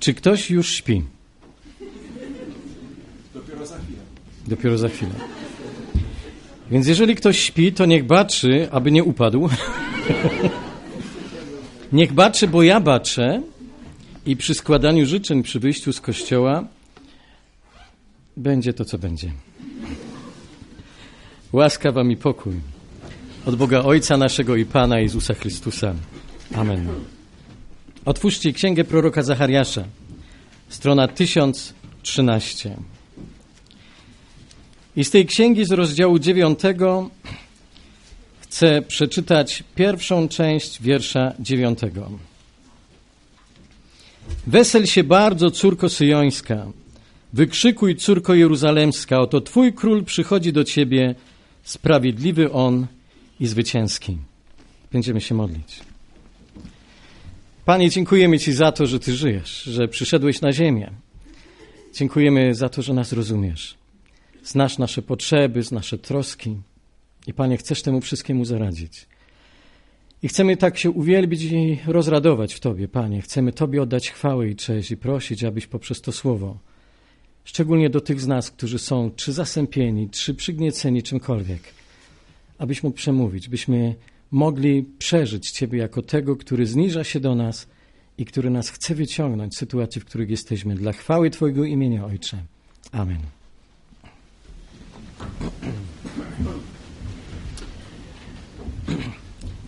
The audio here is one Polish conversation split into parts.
Czy ktoś już śpi? Dopiero za chwilę. Dopiero za chwilę. Więc jeżeli ktoś śpi, to niech baczy, aby nie upadł. niech baczy, bo ja baczę i przy składaniu życzeń, przy wyjściu z kościoła będzie to, co będzie. Łaska wam i pokój od Boga Ojca naszego i Pana Jezusa Chrystusa. Amen. Otwórzcie Księgę proroka Zachariasza, strona 1013. I z tej księgi z rozdziału 9 chcę przeczytać pierwszą część wiersza 9. Wesel się bardzo, córko syjońska, wykrzykuj, córko jeruzalemska, oto Twój król przychodzi do Ciebie, sprawiedliwy On i zwycięski. Będziemy się modlić. Panie, dziękujemy Ci za to, że Ty żyjesz, że przyszedłeś na ziemię. Dziękujemy za to, że nas rozumiesz. Znasz nasze potrzeby, znasz nasze troski. I Panie, chcesz temu wszystkiemu zaradzić. I chcemy tak się uwielbić i rozradować w Tobie, Panie. Chcemy Tobie oddać chwałę i cześć i prosić, abyś poprzez to słowo, szczególnie do tych z nas, którzy są czy zasępieni, czy przygnieceni czymkolwiek, abyś mógł przemówić, byśmy mogli przeżyć Ciebie jako tego, który zniża się do nas i który nas chce wyciągnąć z sytuacji, w których jesteśmy. Dla chwały Twojego imienia, Ojcze. Amen.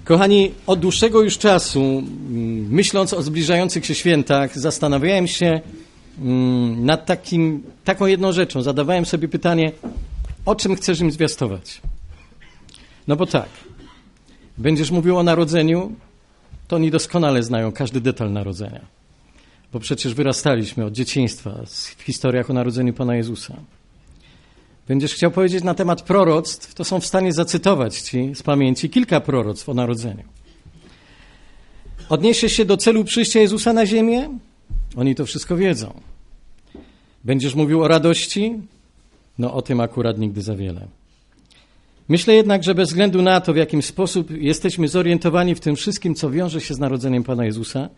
Kochani, od dłuższego już czasu, mm, myśląc o zbliżających się świętach, zastanawiałem się mm, nad takim, taką jedną rzeczą. Zadawałem sobie pytanie, o czym chcesz im zwiastować? No bo tak, będziesz mówił o narodzeniu, to oni doskonale znają każdy detal narodzenia. Bo przecież wyrastaliśmy od dzieciństwa w historiach o narodzeniu Pana Jezusa. Będziesz chciał powiedzieć na temat proroctw, to są w stanie zacytować ci z pamięci kilka proroctw o narodzeniu. Odniesiesz się do celu przyjścia Jezusa na ziemię? Oni to wszystko wiedzą. Będziesz mówił o radości? No o tym akurat nigdy za wiele. Myślę jednak, że bez względu na to, w jakim sposób jesteśmy zorientowani w tym wszystkim, co wiąże się z narodzeniem Pana Jezusa,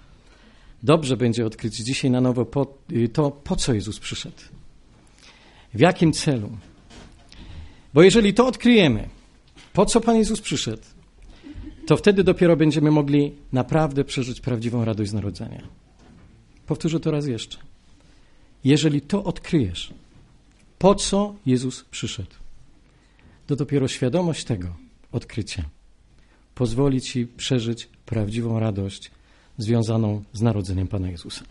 dobrze będzie odkryć dzisiaj na nowo po, to, po co Jezus przyszedł. W jakim celu? Bo jeżeli to odkryjemy, po co Pan Jezus przyszedł, to wtedy dopiero będziemy mogli naprawdę przeżyć prawdziwą radość z narodzenia. Powtórzę to raz jeszcze. Jeżeli to odkryjesz, po co Jezus przyszedł, to dopiero świadomość tego odkrycia pozwoli Ci przeżyć prawdziwą radość związaną z narodzeniem Pana Jezusa.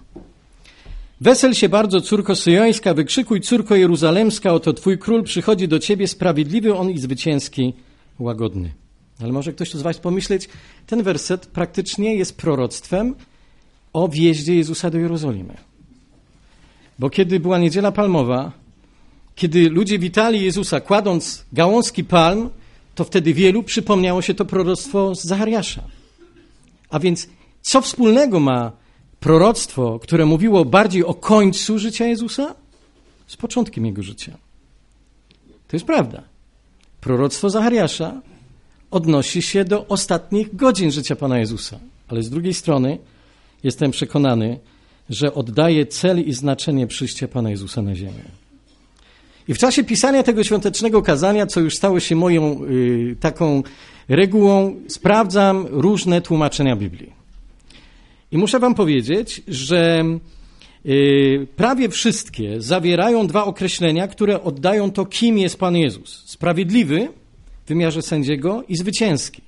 Wesel się bardzo, córko syjońska, wykrzykuj, córko jeruzalemska, oto Twój król przychodzi do Ciebie, sprawiedliwy on i zwycięski, łagodny. Ale może ktoś tu z Was pomyśleć, ten werset praktycznie jest proroctwem o wjeździe Jezusa do Jerozolimy. Bo kiedy była niedziela palmowa, kiedy ludzie witali Jezusa kładąc gałązki palm, to wtedy wielu przypomniało się to proroctwo z Zachariasza. A więc co wspólnego ma proroctwo, które mówiło bardziej o końcu życia Jezusa, z początkiem jego życia? To jest prawda. Proroctwo Zachariasza odnosi się do ostatnich godzin życia Pana Jezusa, ale z drugiej strony jestem przekonany, że oddaje cel i znaczenie przyjścia Pana Jezusa na ziemię. I w czasie pisania tego świątecznego kazania, co już stało się moją y, taką regułą, sprawdzam różne tłumaczenia Biblii. I muszę Wam powiedzieć, że y, prawie wszystkie zawierają dwa określenia, które oddają to, kim jest Pan Jezus: sprawiedliwy w wymiarze sędziego i zwycięski.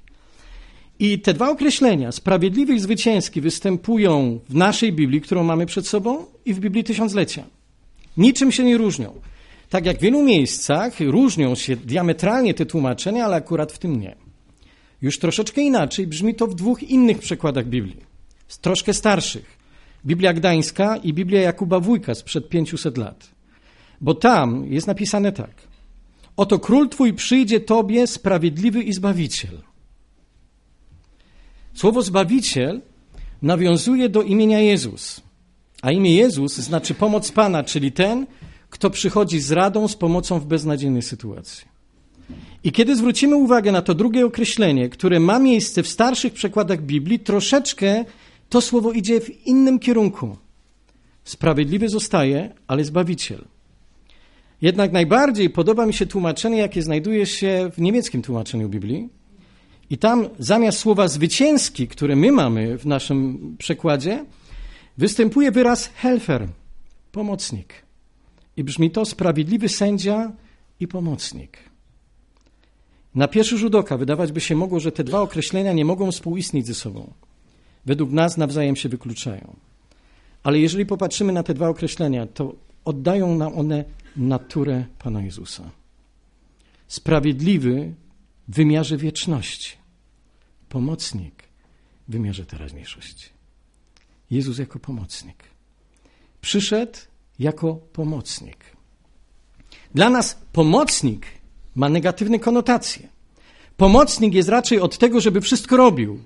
I te dwa określenia, sprawiedliwy i zwycięski, występują w naszej Biblii, którą mamy przed sobą, i w Biblii Tysiąclecia. Niczym się nie różnią. Tak jak w wielu miejscach różnią się diametralnie te tłumaczenia, ale akurat w tym nie. Już troszeczkę inaczej brzmi to w dwóch innych przekładach Biblii, troszkę starszych. Biblia Gdańska i Biblia Jakuba Wójka sprzed 500 lat. Bo tam jest napisane tak. Oto król twój przyjdzie tobie, sprawiedliwy i zbawiciel. Słowo zbawiciel nawiązuje do imienia Jezus. A imię Jezus znaczy pomoc Pana, czyli ten, kto przychodzi z radą, z pomocą w beznadziejnej sytuacji. I kiedy zwrócimy uwagę na to drugie określenie, które ma miejsce w starszych przekładach Biblii, troszeczkę to słowo idzie w innym kierunku. Sprawiedliwy zostaje, ale Zbawiciel. Jednak najbardziej podoba mi się tłumaczenie, jakie znajduje się w niemieckim tłumaczeniu Biblii. I tam zamiast słowa zwycięski, które my mamy w naszym przekładzie, występuje wyraz helfer, pomocnik. I brzmi to sprawiedliwy sędzia i pomocnik. Na pierwszy rzut oka wydawać by się mogło, że te dwa określenia nie mogą współistnieć ze sobą. Według nas nawzajem się wykluczają. Ale jeżeli popatrzymy na te dwa określenia, to oddają nam one naturę Pana Jezusa. Sprawiedliwy w wymiarze wieczności, pomocnik w wymiarze teraźniejszości. Jezus jako pomocnik. Przyszedł jako pomocnik. Dla nas pomocnik ma negatywne konotacje. Pomocnik jest raczej od tego, żeby wszystko robił.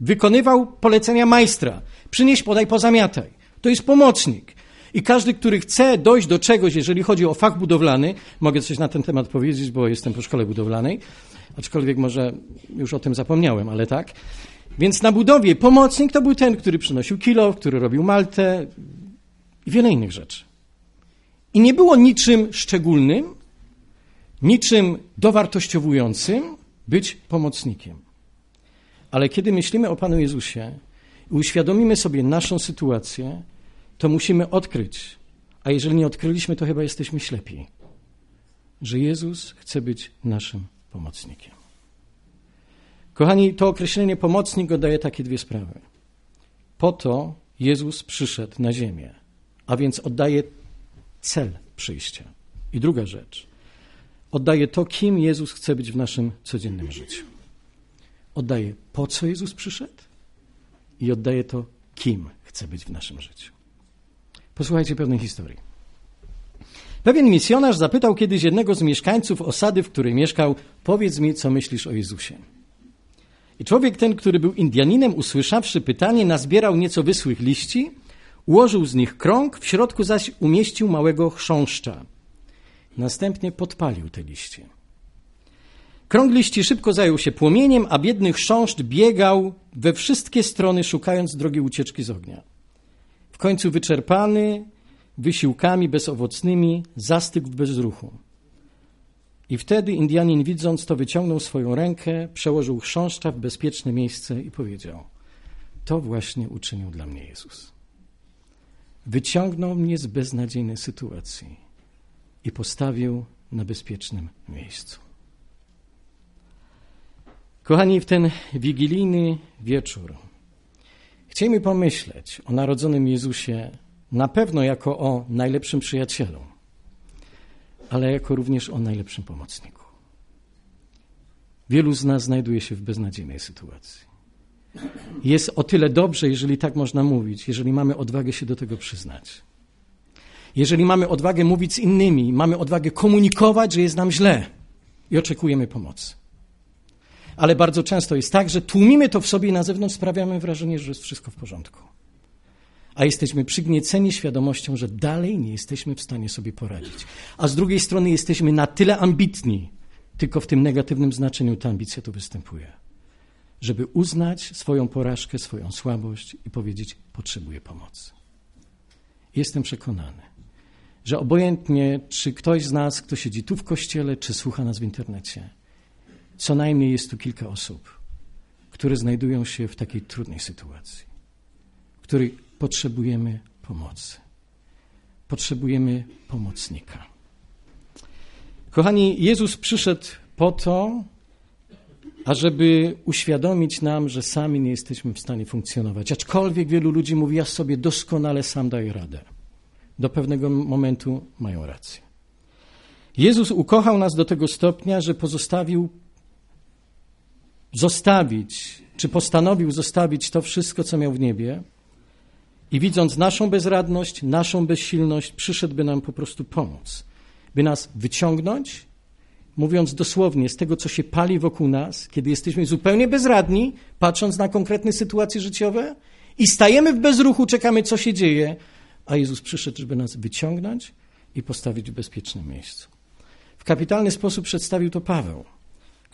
Wykonywał polecenia majstra. Przynieś, podaj, pozamiataj. To jest pomocnik. I każdy, który chce dojść do czegoś, jeżeli chodzi o fach budowlany, mogę coś na ten temat powiedzieć, bo jestem po szkole budowlanej, aczkolwiek może już o tym zapomniałem, ale tak. Więc na budowie pomocnik to był ten, który przynosił kilo, który robił maltę i wiele innych rzeczy. I nie było niczym szczególnym, niczym dowartościowującym być pomocnikiem. Ale kiedy myślimy o Panu Jezusie i uświadomimy sobie naszą sytuację, to musimy odkryć, a jeżeli nie odkryliśmy, to chyba jesteśmy ślepi, że Jezus chce być naszym pomocnikiem. Kochani, to określenie pomocnik oddaje takie dwie sprawy. Po to Jezus przyszedł na ziemię, a więc oddaje cel przyjścia. I druga rzecz, oddaje to, kim Jezus chce być w naszym codziennym życiu. Oddaje, po co Jezus przyszedł i oddaje to, kim chce być w naszym życiu. Posłuchajcie pewnej historii. Pewien misjonarz zapytał kiedyś jednego z mieszkańców osady, w której mieszkał: Powiedz mi, co myślisz o Jezusie. I człowiek ten, który był Indianinem, usłyszawszy pytanie, nazbierał nieco wysłych liści, ułożył z nich krąg, w środku zaś umieścił małego chrząszcza. Następnie podpalił te liście. Krąg liści szybko zajął się płomieniem, a biedny chrząszcz biegał we wszystkie strony, szukając drogi ucieczki z ognia końcu wyczerpany wysiłkami bezowocnymi, zastygł w bezruchu. I wtedy Indianin, widząc to, wyciągnął swoją rękę, przełożył chrząszcza w bezpieczne miejsce i powiedział: To właśnie uczynił dla mnie Jezus. Wyciągnął mnie z beznadziejnej sytuacji i postawił na bezpiecznym miejscu. Kochani, w ten wigilijny wieczór Chcielibyśmy pomyśleć o narodzonym Jezusie na pewno jako o najlepszym przyjacielu, ale jako również o najlepszym pomocniku. Wielu z nas znajduje się w beznadziejnej sytuacji. Jest o tyle dobrze, jeżeli tak można mówić, jeżeli mamy odwagę się do tego przyznać. Jeżeli mamy odwagę mówić z innymi, mamy odwagę komunikować, że jest nam źle i oczekujemy pomocy ale bardzo często jest tak, że tłumimy to w sobie i na zewnątrz sprawiamy wrażenie, że jest wszystko w porządku. A jesteśmy przygnieceni świadomością, że dalej nie jesteśmy w stanie sobie poradzić. A z drugiej strony jesteśmy na tyle ambitni, tylko w tym negatywnym znaczeniu ta ambicja tu występuje, żeby uznać swoją porażkę, swoją słabość i powiedzieć: Potrzebuję pomocy. Jestem przekonany, że obojętnie, czy ktoś z nas, kto siedzi tu w kościele, czy słucha nas w internecie, co najmniej jest tu kilka osób, które znajdują się w takiej trudnej sytuacji, w której potrzebujemy pomocy. Potrzebujemy pomocnika. Kochani, Jezus przyszedł po to, ażeby uświadomić nam, że sami nie jesteśmy w stanie funkcjonować. Aczkolwiek wielu ludzi mówi, ja sobie doskonale sam daję radę. Do pewnego momentu mają rację. Jezus ukochał nas do tego stopnia, że pozostawił zostawić, czy postanowił zostawić to wszystko, co miał w niebie, i widząc naszą bezradność, naszą bezsilność, przyszedł, by nam po prostu pomóc, by nas wyciągnąć, mówiąc dosłownie, z tego, co się pali wokół nas, kiedy jesteśmy zupełnie bezradni, patrząc na konkretne sytuacje życiowe i stajemy w bezruchu, czekamy, co się dzieje, a Jezus przyszedł, żeby nas wyciągnąć i postawić w bezpiecznym miejscu. W kapitalny sposób przedstawił to Paweł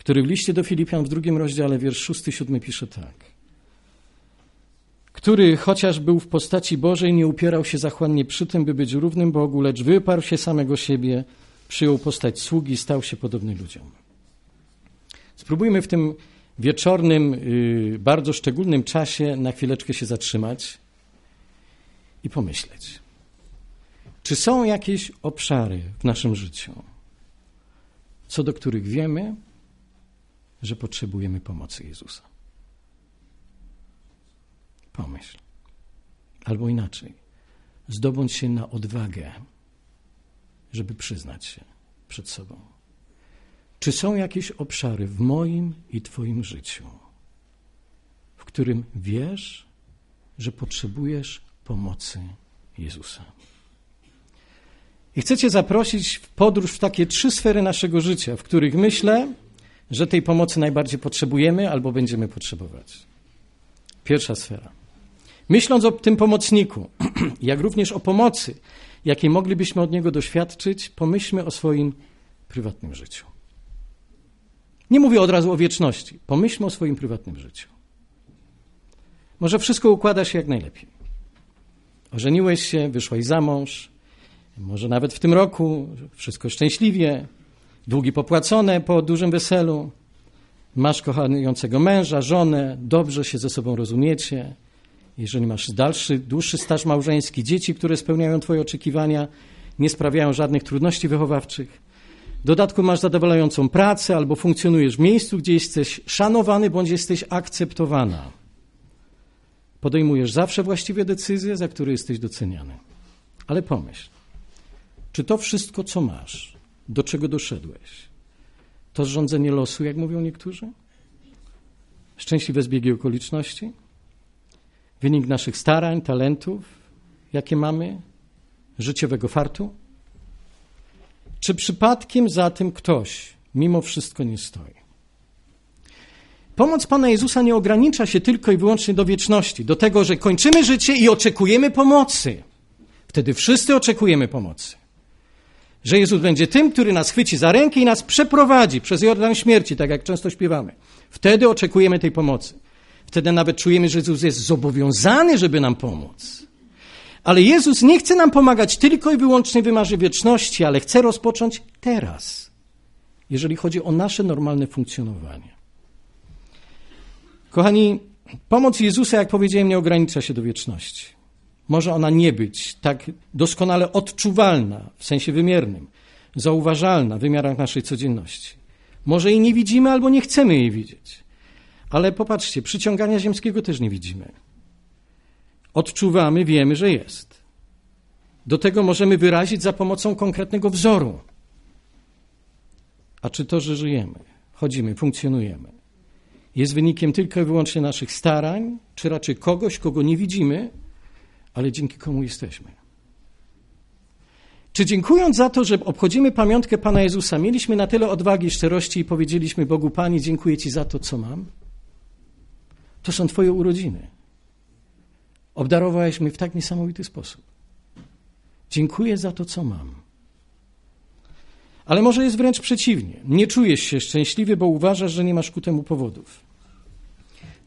który w liście do Filipian w drugim rozdziale, wiersz 6-7 pisze tak. który chociaż był w postaci Bożej, nie upierał się zachłannie przy tym, by być równym Bogu, lecz wyparł się samego siebie, przyjął postać sługi i stał się podobny ludziom. Spróbujmy w tym wieczornym, y, bardzo szczególnym czasie na chwileczkę się zatrzymać i pomyśleć. Czy są jakieś obszary w naszym życiu, co do których wiemy, że potrzebujemy pomocy Jezusa? Pomyśl. Albo inaczej, zdobądź się na odwagę, żeby przyznać się przed sobą. Czy są jakieś obszary w moim i Twoim życiu, w którym wiesz, że potrzebujesz pomocy Jezusa? I chcę Cię zaprosić w podróż w takie trzy sfery naszego życia, w których myślę, że tej pomocy najbardziej potrzebujemy albo będziemy potrzebować. Pierwsza sfera. Myśląc o tym pomocniku, jak również o pomocy, jakiej moglibyśmy od niego doświadczyć, pomyślmy o swoim prywatnym życiu. Nie mówię od razu o wieczności. Pomyślmy o swoim prywatnym życiu. Może wszystko układa się jak najlepiej. Ożeniłeś się, wyszłaś za mąż, może nawet w tym roku wszystko szczęśliwie, długi popłacone po dużym weselu, masz kochającego męża, żonę, dobrze się ze sobą rozumiecie. Jeżeli masz dalszy, dłuższy staż małżeński, dzieci, które spełniają Twoje oczekiwania, nie sprawiają żadnych trudności wychowawczych. W dodatku masz zadowalającą pracę albo funkcjonujesz w miejscu, gdzie jesteś szanowany bądź jesteś akceptowana. Podejmujesz zawsze właściwe decyzje, za które jesteś doceniany. Ale pomyśl, czy to wszystko, co masz, do czego doszedłeś, to rządzenie losu, jak mówią niektórzy? Szczęśliwe zbiegi okoliczności? Wynik naszych starań, talentów, jakie mamy, życiowego fartu? Czy przypadkiem za tym ktoś mimo wszystko nie stoi? Pomoc Pana Jezusa nie ogranicza się tylko i wyłącznie do wieczności, do tego, że kończymy życie i oczekujemy pomocy. Wtedy wszyscy oczekujemy pomocy. Że Jezus będzie tym, który nas chwyci za rękę i nas przeprowadzi przez Jordan śmierci, tak jak często śpiewamy. Wtedy oczekujemy tej pomocy. Wtedy nawet czujemy, że Jezus jest zobowiązany, żeby nam pomóc. Ale Jezus nie chce nam pomagać tylko i wyłącznie w wymarze wieczności, ale chce rozpocząć teraz, jeżeli chodzi o nasze normalne funkcjonowanie. Kochani, pomoc Jezusa, jak powiedziałem, nie ogranicza się do wieczności. Może ona nie być tak doskonale odczuwalna w sensie wymiernym, zauważalna w wymiarach naszej codzienności. Może jej nie widzimy albo nie chcemy jej widzieć. Ale popatrzcie, przyciągania ziemskiego też nie widzimy. Odczuwamy, wiemy, że jest. Do tego możemy wyrazić za pomocą konkretnego wzoru. A czy to, że żyjemy, chodzimy, funkcjonujemy, jest wynikiem tylko i wyłącznie naszych starań, czy raczej kogoś, kogo nie widzimy, ale dzięki komu jesteśmy? Czy dziękując za to, że obchodzimy pamiątkę Pana Jezusa, mieliśmy na tyle odwagi, szczerości i powiedzieliśmy Bogu, Pani, dziękuję Ci za to, co mam? To są Twoje urodziny. Obdarowałeś mnie w tak niesamowity sposób. Dziękuję za to, co mam. Ale może jest wręcz przeciwnie. Nie czujesz się szczęśliwy, bo uważasz, że nie masz ku temu powodów.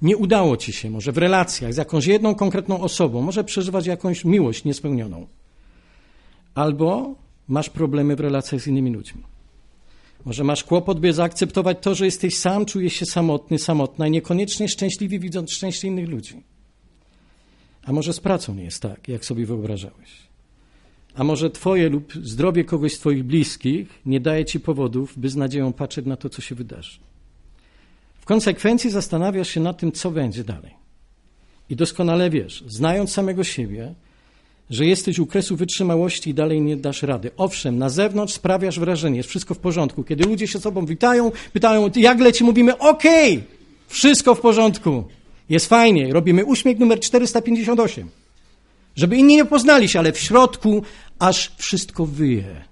Nie udało ci się może w relacjach z jakąś jedną konkretną osobą, może przeżywać jakąś miłość niespełnioną. Albo masz problemy w relacjach z innymi ludźmi. Może masz kłopot, by zaakceptować to, że jesteś sam, czujesz się samotny, samotna i niekoniecznie szczęśliwy, widząc szczęście innych ludzi. A może z pracą nie jest tak, jak sobie wyobrażałeś. A może twoje lub zdrowie kogoś z twoich bliskich nie daje ci powodów, by z nadzieją patrzeć na to, co się wydarzy. W konsekwencji zastanawiasz się nad tym, co będzie dalej. I doskonale wiesz, znając samego siebie, że jesteś u kresu wytrzymałości i dalej nie dasz rady. Owszem, na zewnątrz sprawiasz wrażenie, jest wszystko w porządku. Kiedy ludzie się sobą witają, pytają, jak leci, mówimy, okej, okay, wszystko w porządku, jest fajnie, robimy uśmiech numer 458. Żeby inni nie poznali się, ale w środku aż wszystko wyje,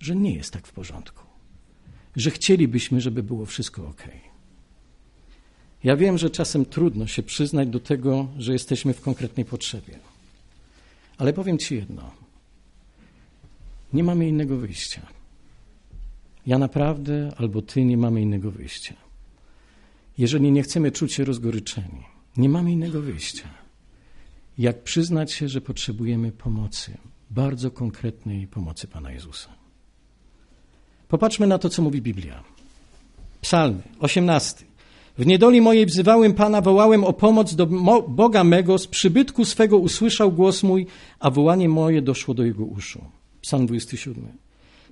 że nie jest tak w porządku. Że chcielibyśmy, żeby było wszystko ok. Ja wiem, że czasem trudno się przyznać do tego, że jesteśmy w konkretnej potrzebie. Ale powiem Ci jedno. Nie mamy innego wyjścia. Ja naprawdę albo Ty nie mamy innego wyjścia. Jeżeli nie chcemy czuć się rozgoryczeni, nie mamy innego wyjścia. jak przyznać się, że potrzebujemy pomocy, bardzo konkretnej pomocy Pana Jezusa. Popatrzmy na to, co mówi Biblia. Psalmy 18. W niedoli mojej wzywałem Pana, wołałem o pomoc do Boga mego, z przybytku swego usłyszał głos mój, a wołanie moje doszło do jego uszu. Psalm 27.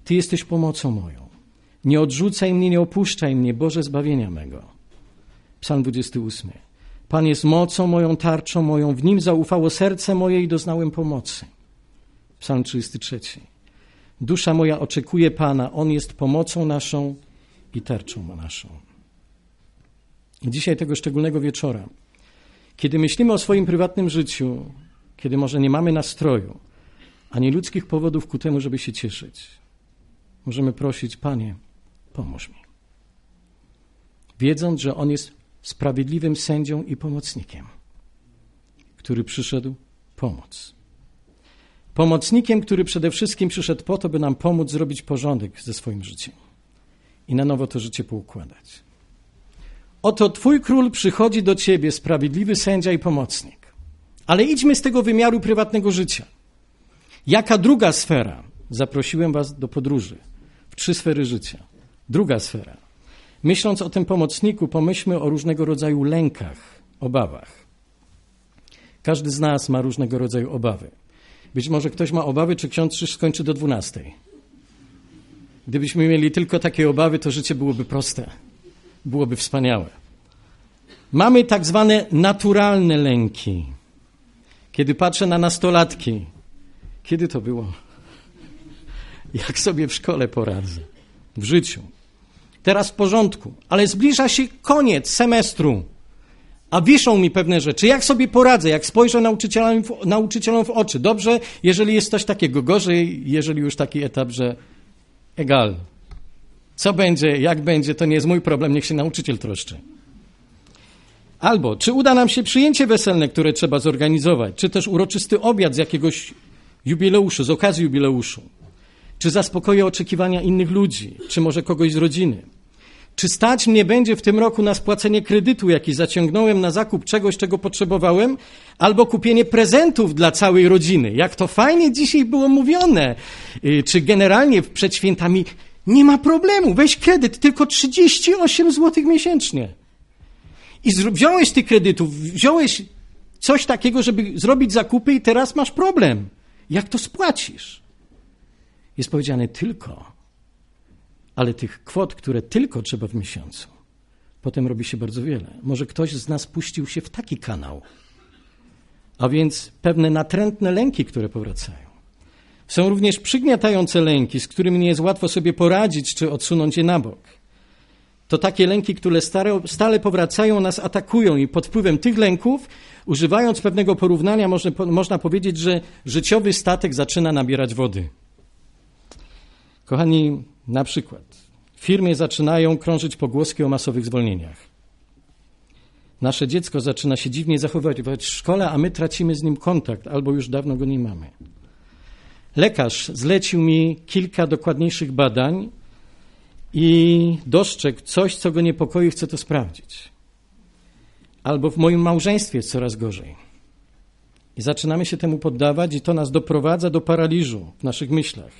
Ty jesteś pomocą moją. Nie odrzucaj mnie, nie opuszczaj mnie, Boże zbawienia mego. Psalm 28. Pan jest mocą moją, tarczą moją, w nim zaufało serce moje i doznałem pomocy. Psalm 33. Dusza moja oczekuje Pana, On jest pomocą naszą i tarczą naszą. Dzisiaj tego szczególnego wieczora, kiedy myślimy o swoim prywatnym życiu, kiedy może nie mamy nastroju, ani ludzkich powodów ku temu, żeby się cieszyć, możemy prosić, Panie, pomóż mi. Wiedząc, że On jest sprawiedliwym sędzią i pomocnikiem, który przyszedł pomóc. Pomocnikiem, który przede wszystkim przyszedł po to, by nam pomóc zrobić porządek ze swoim życiem i na nowo to życie poukładać. Oto Twój król przychodzi do Ciebie, sprawiedliwy sędzia i pomocnik. Ale idźmy z tego wymiaru prywatnego życia. Jaka druga sfera? Zaprosiłem Was do podróży w trzy sfery życia. Druga sfera. Myśląc o tym pomocniku, pomyślmy o różnego rodzaju lękach, obawach. Każdy z nas ma różnego rodzaju obawy. Być może ktoś ma obawy, czy ksiądz Krzyż skończy do 12. Gdybyśmy mieli tylko takie obawy, to życie byłoby proste, byłoby wspaniałe. Mamy tak zwane naturalne lęki. Kiedy patrzę na nastolatki, kiedy to było? Jak sobie w szkole poradzę? W życiu. Teraz w porządku, ale zbliża się koniec semestru, a wiszą mi pewne rzeczy. Jak sobie poradzę? Jak spojrzę nauczycielom w, nauczycielom w oczy? Dobrze, jeżeli jest coś takiego. Gorzej, jeżeli już taki etap, że egal. Co będzie, jak będzie, to nie jest mój problem, niech się nauczyciel troszczy. Albo, czy uda nam się przyjęcie weselne, które trzeba zorganizować, czy też uroczysty obiad z jakiegoś jubileuszu, z okazji jubileuszu. Czy zaspokoję oczekiwania innych ludzi, czy może kogoś z rodziny? Czy stać mnie będzie w tym roku na spłacenie kredytu, jaki zaciągnąłem na zakup czegoś, czego potrzebowałem, albo kupienie prezentów dla całej rodziny? Jak to fajnie dzisiaj było mówione. Y, czy generalnie przed świętami nie ma problemu, weź kredyt, tylko 38 zł miesięcznie. I wziąłeś tych kredytów, wziąłeś coś takiego, żeby zrobić zakupy i teraz masz problem. Jak to spłacisz? Jest powiedziane tylko, ale tych kwot, które tylko trzeba w miesiącu, potem robi się bardzo wiele. Może ktoś z nas puścił się w taki kanał, a więc pewne natrętne lęki, które powracają. Są również przygniatające lęki, z którymi nie jest łatwo sobie poradzić czy odsunąć je na bok. To takie lęki, które stale, powracają, nas atakują i pod wpływem tych lęków, używając pewnego porównania, można, można powiedzieć, że życiowy statek zaczyna nabierać wody. Kochani, na przykład w firmie zaczynają krążyć pogłoski o masowych zwolnieniach. Nasze dziecko zaczyna się dziwnie zachowywać w szkole, a my tracimy z nim kontakt albo już dawno go nie mamy. Lekarz zlecił mi kilka dokładniejszych badań i dostrzegł coś, co go niepokoi, chce to sprawdzić. Albo w moim małżeństwie jest coraz gorzej. I zaczynamy się temu poddawać, i to nas doprowadza do paraliżu w naszych myślach.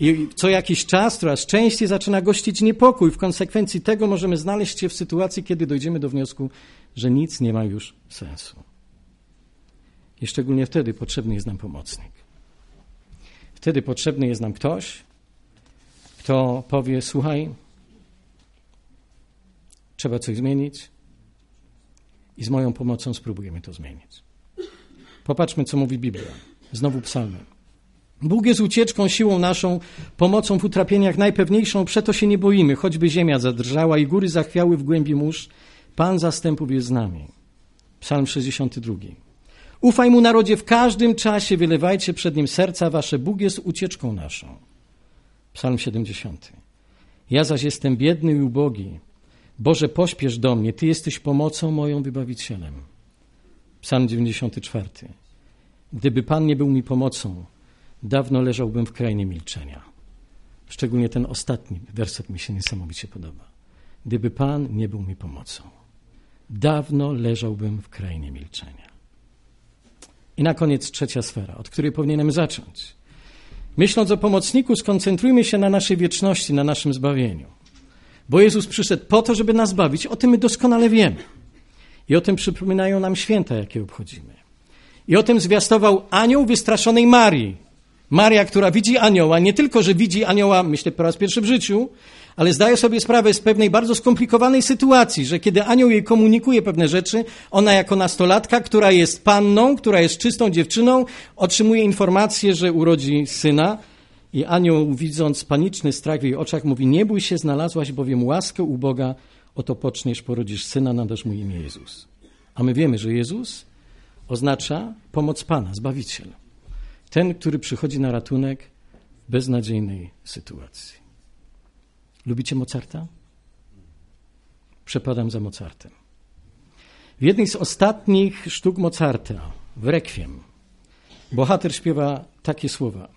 I co jakiś czas coraz częściej zaczyna gościć niepokój. W konsekwencji tego możemy znaleźć się w sytuacji, kiedy dojdziemy do wniosku, że nic nie ma już sensu. I szczególnie wtedy potrzebny jest nam pomocnik. Wtedy potrzebny jest nam ktoś, kto powie: Słuchaj, trzeba coś zmienić i z moją pomocą spróbujemy to zmienić. Popatrzmy, co mówi Biblia. Znowu psalmy. Bóg jest ucieczką, siłą naszą, pomocą w utrapieniach najpewniejszą, przeto się nie boimy, choćby ziemia zadrżała i góry zachwiały w głębi mórz. Pan zastępów jest z nami. Psalm 62. Ufaj mu narodzie w każdym czasie, wylewajcie przed nim serca wasze. Bóg jest ucieczką naszą. Psalm 70. Ja zaś jestem biedny i ubogi. Boże, pośpiesz do mnie, Ty jesteś pomocą moją wybawicielem. Psalm 94. Gdyby Pan nie był mi pomocą, dawno leżałbym w krainie milczenia. Szczególnie ten ostatni werset mi się niesamowicie podoba. Gdyby Pan nie był mi pomocą, dawno leżałbym w krainie milczenia. I na koniec trzecia sfera, od której powinienem zacząć. Myśląc o pomocniku, skoncentrujmy się na naszej wieczności, na naszym zbawieniu. Bo Jezus przyszedł po to, żeby nas bawić. O tym my doskonale wiemy. I o tym przypominają nam święta, jakie obchodzimy. I o tym zwiastował anioł wystraszonej Marii. Maria, która widzi anioła, nie tylko, że widzi anioła, myślę, po raz pierwszy w życiu, ale zdaje sobie sprawę z pewnej bardzo skomplikowanej sytuacji, że kiedy anioł jej komunikuje pewne rzeczy, ona jako nastolatka, która jest panną, która jest czystą dziewczyną, otrzymuje informację, że urodzi syna. I anioł, widząc paniczny strach w jej oczach, mówi: Nie bój się, znalazłaś bowiem łaskę u Boga, oto poczniesz, porodzisz syna, nadasz mu imię Jezus. A my wiemy, że Jezus oznacza pomoc Pana, Zbawiciel. Ten, który przychodzi na ratunek w beznadziejnej sytuacji. Lubicie Mozarta? Przepadam za Mozartem. W jednej z ostatnich sztuk Mozarta, w Rekwiem, bohater śpiewa takie słowa.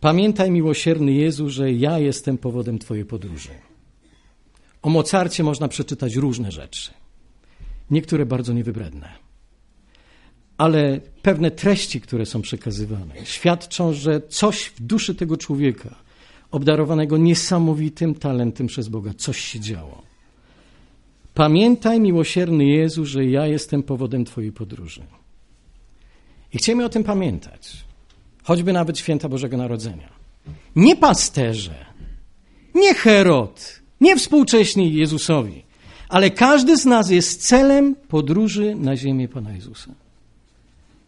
Pamiętaj, miłosierny Jezu, że ja jestem powodem Twojej podróży. O Mozarcie można przeczytać różne rzeczy. Niektóre bardzo niewybredne. Ale pewne treści, które są przekazywane, świadczą, że coś w duszy tego człowieka, obdarowanego niesamowitym talentem przez Boga, coś się działo. Pamiętaj, miłosierny Jezu, że ja jestem powodem Twojej podróży. I chcemy o tym pamiętać, choćby nawet święta Bożego Narodzenia. Nie pasterze, nie Herod, nie współcześni Jezusowi, ale każdy z nas jest celem podróży na ziemię Pana Jezusa.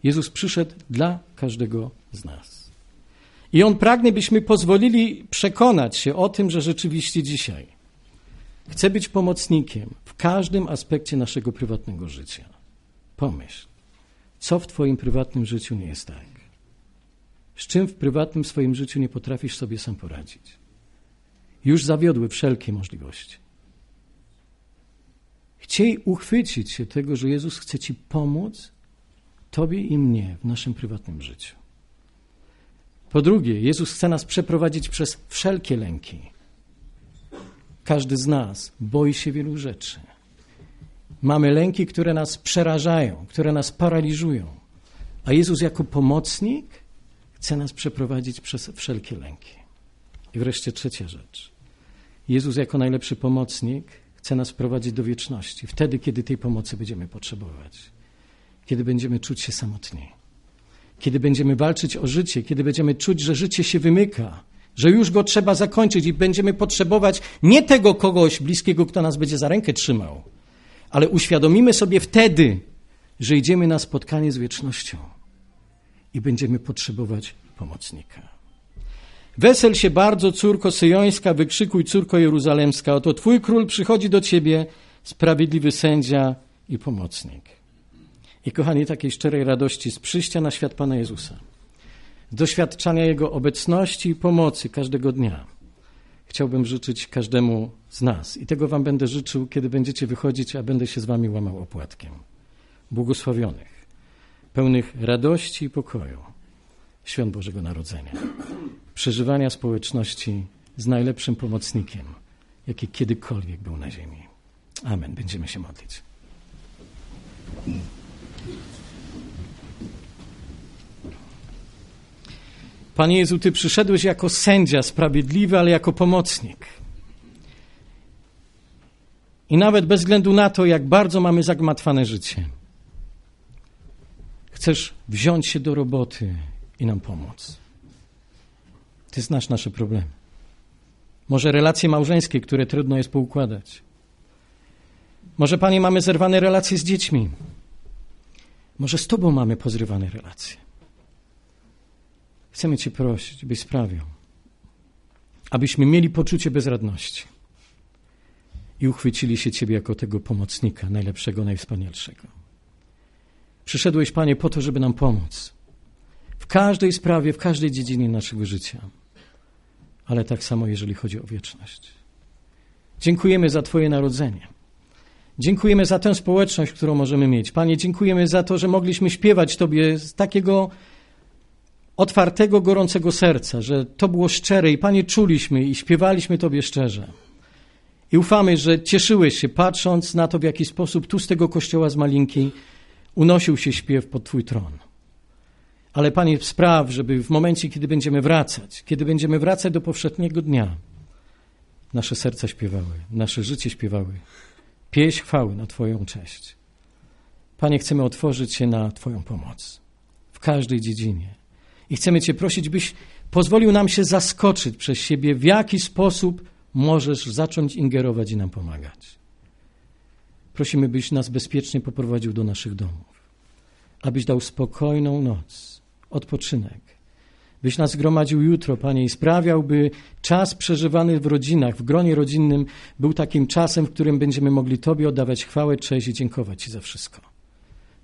Jezus przyszedł dla każdego z nas. I On pragnie, byśmy pozwolili przekonać się o tym, że rzeczywiście dzisiaj chce być pomocnikiem w każdym aspekcie naszego prywatnego życia. Pomyśl, co w Twoim prywatnym życiu nie jest tak? Z czym w prywatnym swoim życiu nie potrafisz sobie sam poradzić? Już zawiodły wszelkie możliwości. Chciej uchwycić się tego, że Jezus chce Ci pomóc, Tobie i mnie w naszym prywatnym życiu. Po drugie, Jezus chce nas przeprowadzić przez wszelkie lęki. Każdy z nas boi się wielu rzeczy. Mamy lęki, które nas przerażają, które nas paraliżują. A Jezus jako pomocnik chce nas przeprowadzić przez wszelkie lęki. I wreszcie trzecia rzecz. Jezus jako najlepszy pomocnik chce nas prowadzić do wieczności, wtedy, kiedy tej pomocy będziemy potrzebować, kiedy będziemy czuć się samotni, kiedy będziemy walczyć o życie, kiedy będziemy czuć, że życie się wymyka, że już go trzeba zakończyć i będziemy potrzebować nie tego kogoś bliskiego, kto nas będzie za rękę trzymał, ale uświadomimy sobie wtedy, że idziemy na spotkanie z wiecznością i będziemy potrzebować pomocnika. Wesel się bardzo, córko syjońska, wykrzykuj, córko jeruzalemska. Oto Twój król przychodzi do Ciebie, sprawiedliwy sędzia i pomocnik. I kochani, takiej szczerej radości z przyjścia na świat Pana Jezusa, doświadczania Jego obecności i pomocy każdego dnia, chciałbym życzyć każdemu z nas. I tego Wam będę życzył, kiedy będziecie wychodzić, a będę się z Wami łamał opłatkiem. Błogosławionych, pełnych radości i pokoju, świąt Bożego Narodzenia przeżywania społeczności z najlepszym pomocnikiem, jaki kiedykolwiek był na ziemi. Amen. Będziemy się modlić. Panie Jezu, Ty przyszedłeś jako sędzia sprawiedliwy, ale jako pomocnik. I nawet bez względu na to, jak bardzo mamy zagmatwane życie, chcesz wziąć się do roboty i nam pomóc. Ty znasz nasze problemy. Może relacje małżeńskie, które trudno jest poukładać. Może, Panie, mamy zerwane relacje z dziećmi. Może z Tobą mamy pozrywane relacje. Chcemy Cię prosić, byś sprawił, abyśmy mieli poczucie bezradności i uchwycili się Ciebie jako tego pomocnika, najlepszego, najwspanialszego. Przyszedłeś, Panie, po to, żeby nam pomóc w każdej sprawie, w każdej dziedzinie naszego życia ale tak samo jeżeli chodzi o wieczność. Dziękujemy za Twoje narodzenie. Dziękujemy za tę społeczność, którą możemy mieć. Panie, dziękujemy za to, że mogliśmy śpiewać Tobie z takiego otwartego, gorącego serca, że to było szczere i Panie czuliśmy i śpiewaliśmy Tobie szczerze. I ufamy, że cieszyłeś się, patrząc na to, w jaki sposób tu z tego kościoła z Malinki unosił się śpiew pod Twój tron. Ale Panie, spraw, żeby w momencie, kiedy będziemy wracać, kiedy będziemy wracać do powszedniego dnia, nasze serca śpiewały, nasze życie śpiewały pieśń chwały na Twoją cześć. Panie, chcemy otworzyć się na Twoją pomoc w każdej dziedzinie. I chcemy Cię prosić, byś pozwolił nam się zaskoczyć przez siebie, w jaki sposób możesz zacząć ingerować i nam pomagać. Prosimy, byś nas bezpiecznie poprowadził do naszych domów, abyś dał spokojną noc, odpoczynek, byś nas zgromadził jutro, Panie, i sprawiał, by czas przeżywany w rodzinach, w gronie rodzinnym był takim czasem, w którym będziemy mogli Tobie oddawać chwałę, cześć i dziękować Ci za wszystko.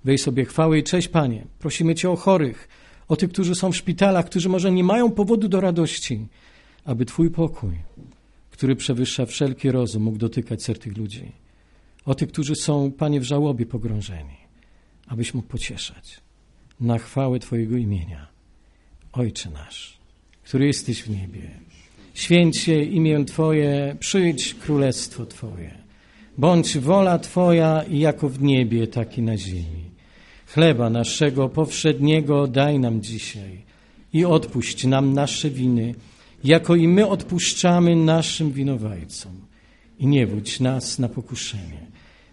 Wej sobie chwałę i cześć, Panie. Prosimy Cię o chorych, o tych, którzy są w szpitalach, którzy może nie mają powodu do radości, aby Twój pokój, który przewyższa wszelki rozum, mógł dotykać serc tych ludzi. O tych, którzy są, Panie, w żałobie pogrążeni, abyś mógł pocieszać na chwałę Twojego imienia. Ojcze nasz, który jesteś w niebie, święć się imię Twoje, przyjdź królestwo Twoje. Bądź wola Twoja i jako w niebie, tak i na ziemi. Chleba naszego powszedniego daj nam dzisiaj i odpuść nam nasze winy, jako i my odpuszczamy naszym winowajcom. I nie wódź nas na pokuszenie,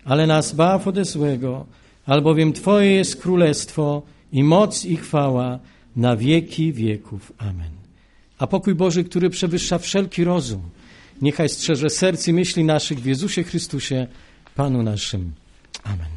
ale nas baw ode złego, albowiem Twoje jest królestwo i moc i chwała na wieki wieków. Amen. A pokój Boży, który przewyższa wszelki rozum, niechaj strzeże serc i myśli naszych w Jezusie Chrystusie, Panu naszym. Amen.